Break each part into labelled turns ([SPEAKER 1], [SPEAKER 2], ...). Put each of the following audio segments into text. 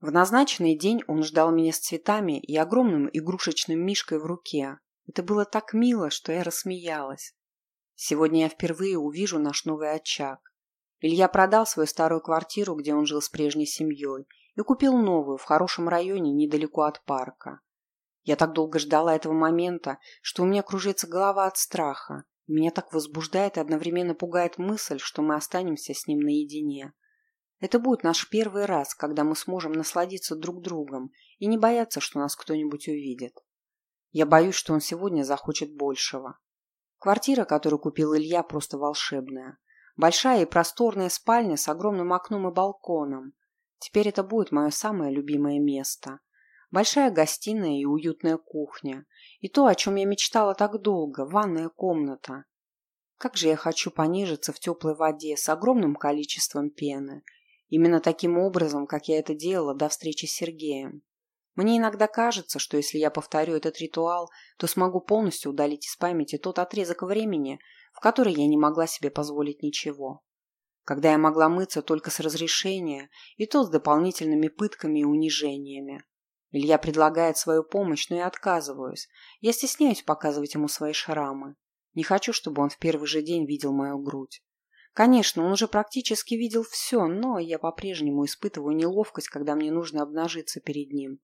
[SPEAKER 1] В назначенный день он ждал меня с цветами и огромным игрушечным мишкой в руке. Это было так мило, что я рассмеялась. Сегодня я впервые увижу наш новый очаг. Илья продал свою старую квартиру, где он жил с прежней семьей, и купил новую в хорошем районе недалеко от парка. Я так долго ждала этого момента, что у меня кружится голова от страха. Меня так возбуждает и одновременно пугает мысль, что мы останемся с ним наедине. Это будет наш первый раз, когда мы сможем насладиться друг другом и не бояться, что нас кто-нибудь увидит. Я боюсь, что он сегодня захочет большего. Квартира, которую купил Илья, просто волшебная. Большая и просторная спальня с огромным окном и балконом. Теперь это будет мое самое любимое место. Большая гостиная и уютная кухня. И то, о чем я мечтала так долго, ванная комната. Как же я хочу понежиться в теплой воде с огромным количеством пены. Именно таким образом, как я это делала до встречи с Сергеем. Мне иногда кажется, что если я повторю этот ритуал, то смогу полностью удалить из памяти тот отрезок времени, в который я не могла себе позволить ничего. Когда я могла мыться только с разрешения, и то с дополнительными пытками и унижениями. Илья предлагает свою помощь, но я отказываюсь. Я стесняюсь показывать ему свои шрамы. Не хочу, чтобы он в первый же день видел мою грудь. Конечно, он уже практически видел все, но я по-прежнему испытываю неловкость, когда мне нужно обнажиться перед ним.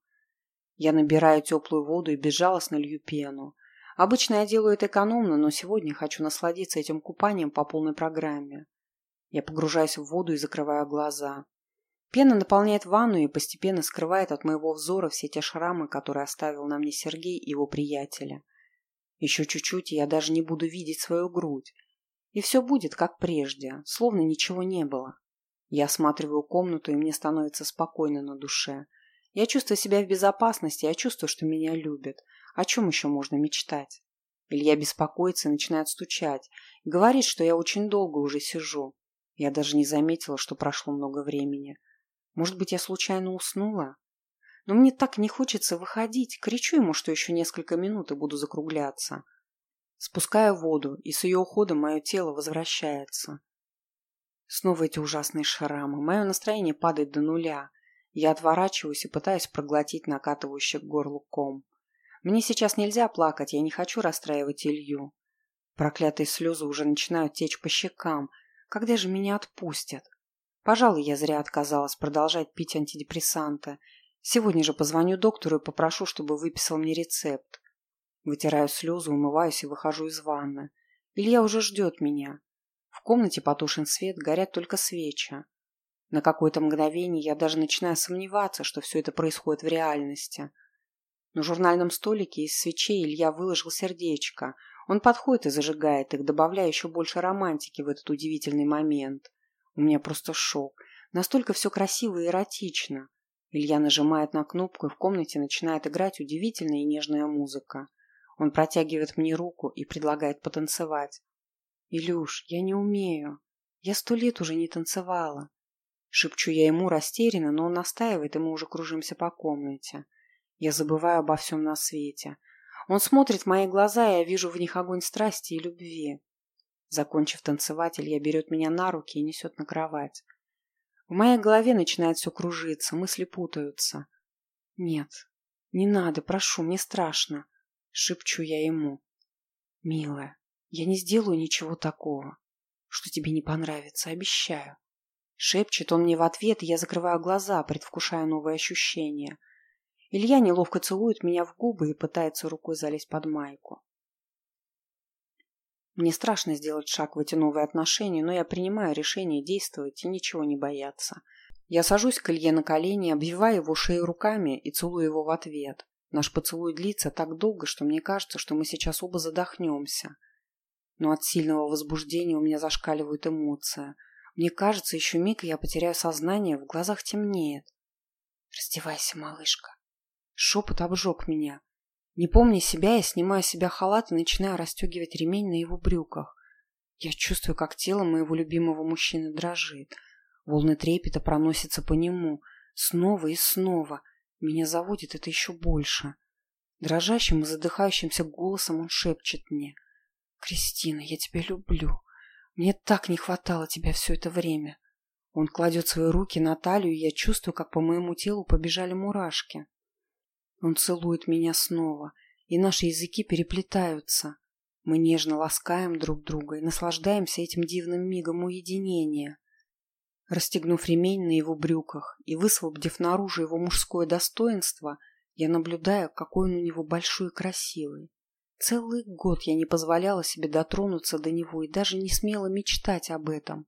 [SPEAKER 1] Я набираю теплую воду и безжалостно лью пену. Обычно я делаю это экономно, но сегодня хочу насладиться этим купанием по полной программе. Я погружаюсь в воду и закрываю глаза. Пена наполняет ванну и постепенно скрывает от моего взора все те шрамы, которые оставил на мне Сергей и его приятеля. Еще чуть-чуть, и я даже не буду видеть свою грудь. И все будет, как прежде, словно ничего не было. Я осматриваю комнату, и мне становится спокойно на душе. Я чувствую себя в безопасности, я чувствую, что меня любят. О чем еще можно мечтать? Илья беспокоится и начинает стучать. Говорит, что я очень долго уже сижу. Я даже не заметила, что прошло много времени. Может быть, я случайно уснула? Но мне так не хочется выходить. Кричу ему, что еще несколько минут и буду закругляться. Спускаю воду, и с ее уходом мое тело возвращается. Снова эти ужасные шрамы. Мое настроение падает до нуля. Я отворачиваюсь и пытаюсь проглотить накатывающий к ком. Мне сейчас нельзя плакать, я не хочу расстраивать Илью. Проклятые слезы уже начинают течь по щекам. Когда же меня отпустят? Пожалуй, я зря отказалась продолжать пить антидепрессанты. Сегодня же позвоню доктору и попрошу, чтобы выписал мне рецепт. Вытираю слезы, умываюсь и выхожу из ванны. Илья уже ждет меня. В комнате потушен свет, горят только свечи. На какое-то мгновение я даже начинаю сомневаться, что все это происходит в реальности. На журнальном столике из свечей Илья выложил сердечко. Он подходит и зажигает их, добавляя еще больше романтики в этот удивительный момент. У меня просто шок. Настолько все красиво и эротично. Илья нажимает на кнопку, и в комнате начинает играть удивительная и нежная музыка. Он протягивает мне руку и предлагает потанцевать. «Илюш, я не умею. Я сто лет уже не танцевала. Шепчу я ему растерянно, но он настаивает, и мы уже кружимся по комнате. Я забываю обо всем на свете. Он смотрит в мои глаза, и я вижу в них огонь страсти и любви. Закончив танцевать, Илья берет меня на руки и несет на кровать. В моей голове начинает все кружиться, мысли путаются. «Нет, не надо, прошу, мне страшно», — шепчу я ему. «Милая, я не сделаю ничего такого, что тебе не понравится, обещаю». Шепчет он мне в ответ, и я закрываю глаза, предвкушая новые ощущения. Илья неловко целует меня в губы и пытается рукой залезть под майку. Мне страшно сделать шаг в эти новые отношения, но я принимаю решение действовать и ничего не бояться. Я сажусь к Илье на колени, обвиваю его шею руками и целую его в ответ. Наш поцелуй длится так долго, что мне кажется, что мы сейчас оба задохнемся. Но от сильного возбуждения у меня зашкаливают эмоции – мне кажется, еще миг, и я потеряю сознание, в глазах темнеет. «Раздевайся, малышка». Шепот обжег меня. Не помня себя, я снимаю с себя халат и начинаю расстегивать ремень на его брюках. Я чувствую, как тело моего любимого мужчины дрожит. Волны трепета проносятся по нему. Снова и снова. Меня заводит это еще больше. Дрожащим и задыхающимся голосом он шепчет мне. «Кристина, я тебя люблю. Мне так не хватало тебя все это время. Он кладет свои руки на талию, и я чувствую, как по моему телу побежали мурашки. Он целует меня снова, и наши языки переплетаются. Мы нежно ласкаем друг друга и наслаждаемся этим дивным мигом уединения. Расстегнув ремень на его брюках и высвободив наружу его мужское достоинство, я наблюдаю, какой он у него большой и красивый. Целый год я не позволяла себе дотронуться до него и даже не смела мечтать об этом.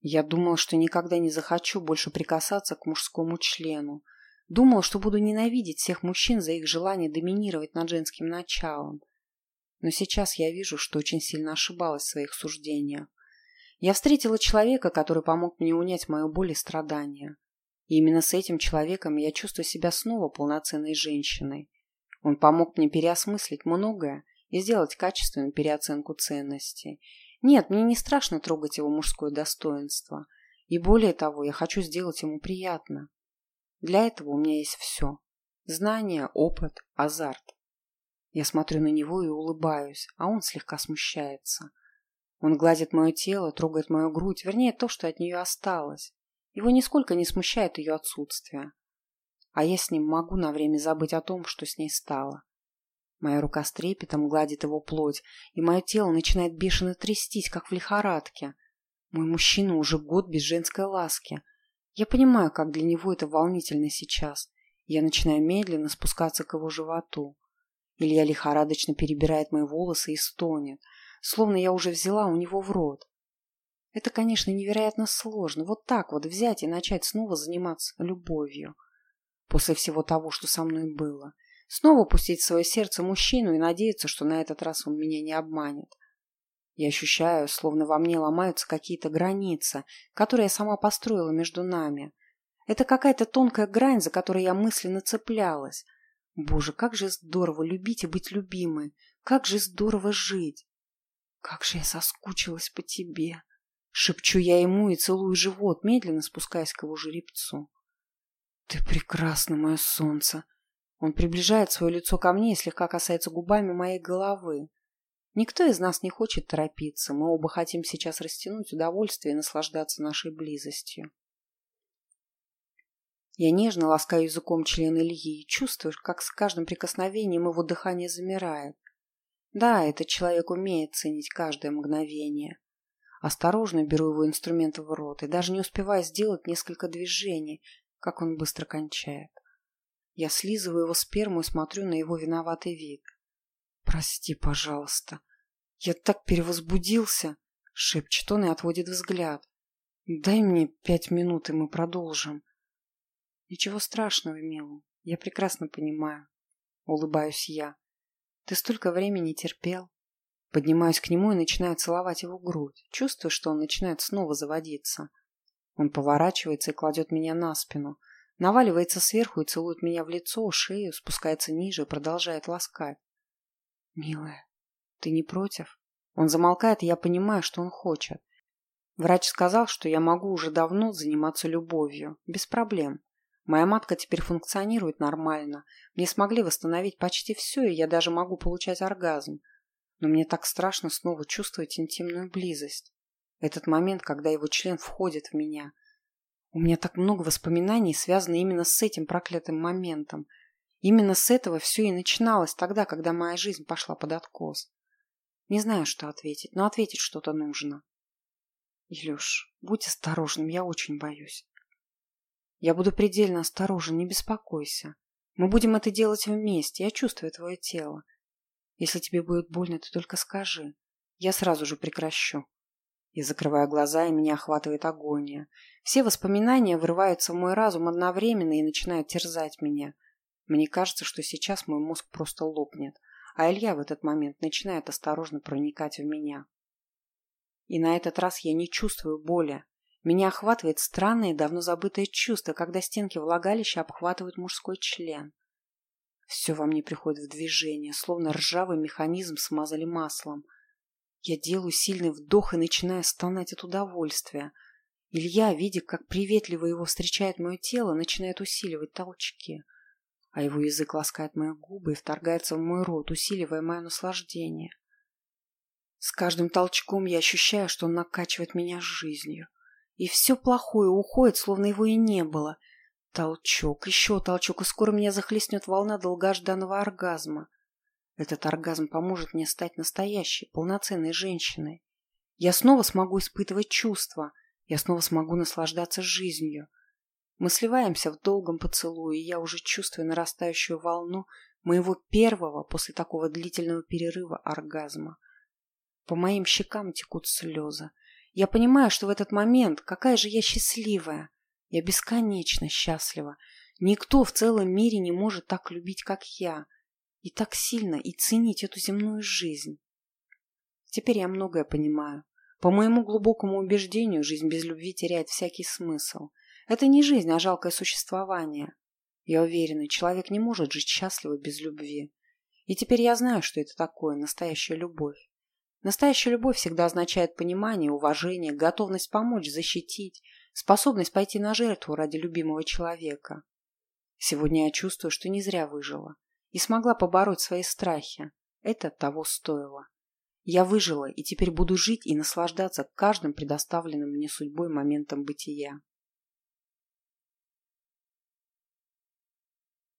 [SPEAKER 1] Я думала, что никогда не захочу больше прикасаться к мужскому члену. Думала, что буду ненавидеть всех мужчин за их желание доминировать над женским началом. Но сейчас я вижу, что очень сильно ошибалась в своих суждениях. Я встретила человека, который помог мне унять мою боль и страдания. И именно с этим человеком я чувствую себя снова полноценной женщиной. Он помог мне переосмыслить многое и сделать качественную переоценку ценностей. Нет, мне не страшно трогать его мужское достоинство. И более того, я хочу сделать ему приятно. Для этого у меня есть все. Знания, опыт, азарт. Я смотрю на него и улыбаюсь, а он слегка смущается. Он гладит мое тело, трогает мою грудь, вернее, то, что от нее осталось. Его нисколько не смущает ее отсутствие. А я с ним могу на время забыть о том, что с ней стало. Моя рука с трепетом гладит его плоть, и мое тело начинает бешено трястись, как в лихорадке. Мой мужчина уже год без женской ласки. Я понимаю, как для него это волнительно сейчас. Я начинаю медленно спускаться к его животу. Илья лихорадочно перебирает мои волосы и стонет, словно я уже взяла у него в рот. Это, конечно, невероятно сложно, вот так вот взять и начать снова заниматься любовью. После всего того, что со мной было. Снова пустить в свое сердце мужчину и надеяться, что на этот раз он меня не обманет. Я ощущаю, словно во мне ломаются какие-то границы, которые я сама построила между нами. Это какая-то тонкая грань, за которой я мысленно цеплялась. Боже, как же здорово любить и быть любимой. Как же здорово жить. Как же я соскучилась по тебе. Шепчу я ему и целую живот, медленно спускаясь к его жеребцу. Ты прекрасно, мое солнце. Он приближает свое лицо ко мне и слегка касается губами моей головы. Никто из нас не хочет торопиться. Мы оба хотим сейчас растянуть удовольствие и наслаждаться нашей близостью. Я нежно ласкаю языком член Ильи и чувствую, как с каждым прикосновением его дыхание замирает. Да, этот человек умеет ценить каждое мгновение. Осторожно беру его инструменты в рот и даже не успеваю сделать несколько движений, как он быстро кончает. Я слизываю его сперму и смотрю на его виноватый вид. «Прости, пожалуйста. Я так перевозбудился!» — шепчет он и отводит взгляд. «Дай мне пять минут, и мы продолжим». Ничего страшного, милый. Я прекрасно понимаю. Улыбаюсь я. Ты столько времени терпел. Поднимаюсь к нему и начинаю целовать его грудь. Чувствую, что он начинает снова заводиться. Он поворачивается и кладет меня на спину. Наваливается сверху и целует меня в лицо, шею, спускается ниже и продолжает ласкать. Милая, ты не против? Он замолкает, и я понимаю, что он хочет. Врач сказал, что я могу уже давно заниматься любовью. Без проблем. Моя матка теперь функционирует нормально. Мне смогли восстановить почти все, и я даже могу получать оргазм. Но мне так страшно снова чувствовать интимную близость. Этот момент, когда его член входит в меня. У меня так много воспоминаний, связанных именно с этим проклятым моментом. Именно с этого все и начиналось тогда, когда моя жизнь пошла под откос. Не знаю, что ответить, но ответить что-то нужно. Илюш, будь осторожным, я очень боюсь. Я буду предельно осторожен, не беспокойся. Мы будем это делать вместе, я чувствую твое тело. Если тебе будет больно, ты только скажи. Я сразу же прекращу. Я закрываю глаза, и меня охватывает агония. Все воспоминания врываются в мой разум одновременно и начинают терзать меня. Мне кажется, что сейчас мой мозг просто лопнет, а Илья в этот момент начинает осторожно проникать в меня. И на этот раз я не чувствую боли, меня охватывает странное, давно забытое чувство, когда стенки влагалища обхватывают мужской член. Все во мне приходит в движение, словно ржавый механизм смазали маслом. Я делаю сильный вдох и начинаю стонать от удовольствия. Илья, видя, как приветливо его встречает мое тело, начинает усиливать толчки. А его язык ласкает мои губы и вторгается в мой рот, усиливая мое наслаждение. С каждым толчком я ощущаю, что он накачивает меня жизнью. И все плохое уходит, словно его и не было. Толчок, еще толчок, и скоро меня захлестнет волна долгожданного оргазма. Этот оргазм поможет мне стать настоящей, полноценной женщиной. Я снова смогу испытывать чувства. Я снова смогу наслаждаться жизнью. Мы сливаемся в долгом поцелуе, и я уже чувствую нарастающую волну моего первого после такого длительного перерыва оргазма. По моим щекам текут слезы. Я понимаю, что в этот момент какая же я счастливая. Я бесконечно счастлива. Никто в целом мире не может так любить, как я и так сильно и ценить эту земную жизнь. Теперь я многое понимаю. По моему глубокому убеждению, жизнь без любви теряет всякий смысл. Это не жизнь, а жалкое существование. Я уверена, человек не может жить счастливо без любви. И теперь я знаю, что это такое настоящая любовь. Настоящая любовь всегда означает понимание, уважение, готовность помочь, защитить, способность пойти на жертву ради любимого человека. Сегодня я чувствую, что не зря выжила и смогла побороть свои страхи. Это того стоило. Я выжила и теперь буду жить и наслаждаться каждым предоставленным мне судьбой моментом бытия.